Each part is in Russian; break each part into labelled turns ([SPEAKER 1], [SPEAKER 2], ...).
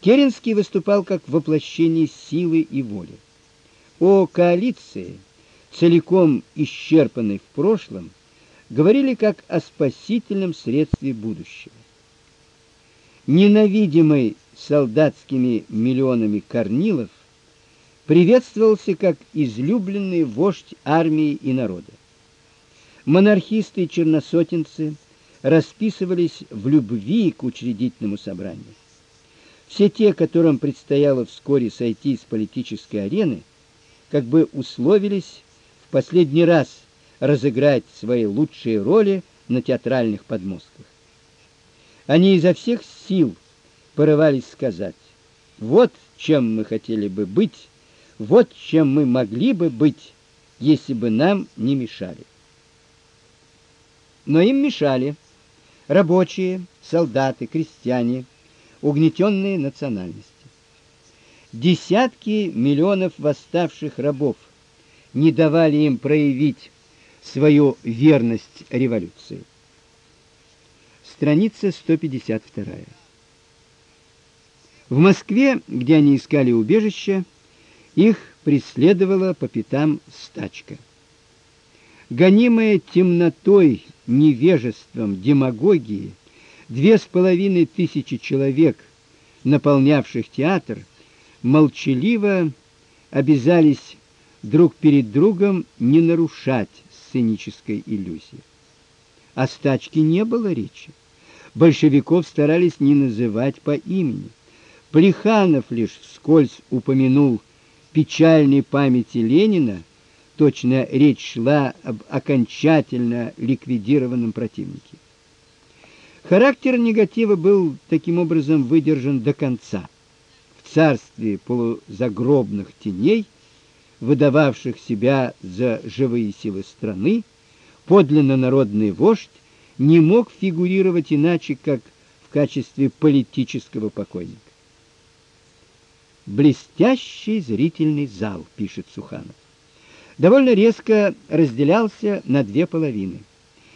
[SPEAKER 1] Керенский выступал как воплощение силы и воли. О коалиции, целиком исчерпанной в прошлом, говорили как о спасительном средстве будущего. Ненавидимый солдатскими миллионами Корнилов приветствовался как излюбленный вождь армии и народа. Монархисты и черносотенцы расписывались в любви к учредительному собранию. Все те, которым предстояло вскоре сойти с политической арены, как бы условились в последний раз разыграть свои лучшие роли на театральных подмостках. Они изо всех сил порывались сказать: "Вот чем мы хотели бы быть, вот чем мы могли бы быть, если бы нам не мешали". Но им мешали рабочие, солдаты, крестьяне, угнетенные национальности. Десятки миллионов восставших рабов не давали им проявить свою верность революции. Страница 152. В Москве, где они искали убежище, их преследовала по пятам стачка. Гонимая темнотой, невежеством, демагогией, две с половиной тысячи человек, наполнявших театр, молчаливо обязались друг перед другом не нарушать сценической иллюзии. О стачке не было речи. Большевиков старались не называть по имени. Плеханов лишь вскользь упомянул печальной памяти Ленина, точно речь шла об окончательно ликвидированном противнике. Характер негатива был таким образом выдержан до конца. В царстве полузагробных теней, выдававших себя за живые силы страны, подлинно народный вождь не мог фигурировать иначе, как в качестве политического покойника. Блестящий зрительный зал, пишет Суханов довольно резко разделялся на две половины.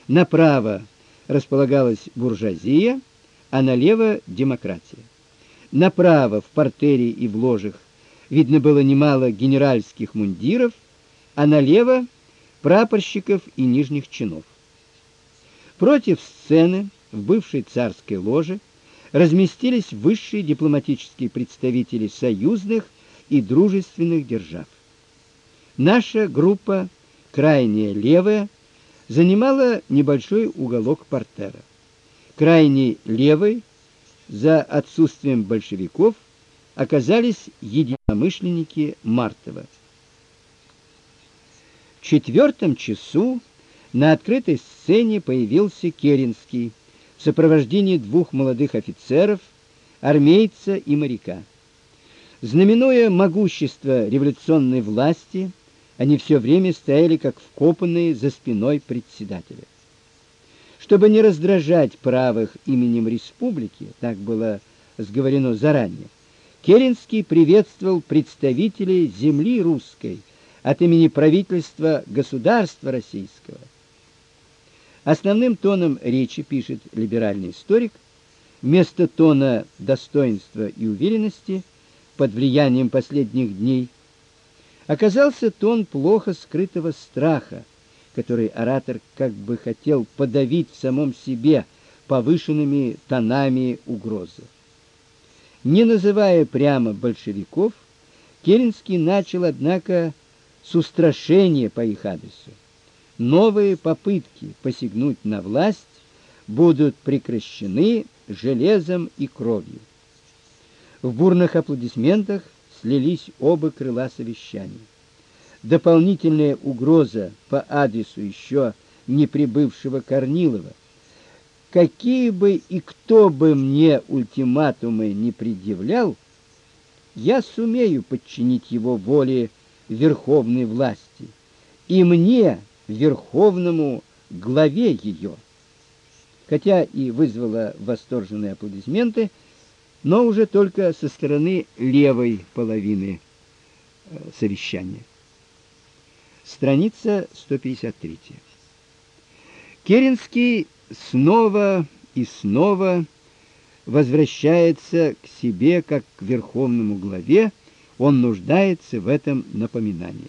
[SPEAKER 1] Направо располагалась буржуазия, а налево демократия. Направо в партере и в ложах видно было немало генеральских мундиров, а налево прапорщиков и нижних чинов. Против сцены в бывшей царской ложе разместились высшие дипломатические представители союзных и дружественных держав. Наша группа, крайняя левая, занимала небольшой уголок портера. Крайней левой, за отсутствием большевиков, оказались единомышленники Мартова. В четвертом часу на открытой сцене появился Керенский в сопровождении двух молодых офицеров, армейца и моряка. Знаменуя могущество революционной власти, они все время стояли как вкопанные за спиной председателя. Чтобы не раздражать правых именем республики, так было сговорено заранее, Керенский приветствовал представителей земли русской от имени правительства государства российского. Основным тоном речи, пишет либеральный историк, вместо тона достоинства и уверенности под влиянием последних дней оказался тон плохо скрытого страха, который оратор как бы хотел подавить в самом себе повышенными тонами угрозы. Не называя прямо большевиков, Керенский начал, однако, с устрашения по их адресу. Новые попытки посягнуть на власть будут прекращены железом и кровью. В бурных аплодисментах слились оба крыла совещания. Дополнительная угроза по адресу еще не прибывшего Корнилова. Какие бы и кто бы мне ультиматумы не предъявлял, я сумею подчинить его воле верховной власти, и мне, верховному главе ее. Хотя и вызвало восторженные аплодисменты, но уже только со стороны левой половины э, совещания. Страница 153. Керенский снова и снова возвращается к себе как к верховному главе, он нуждается в этом напоминании.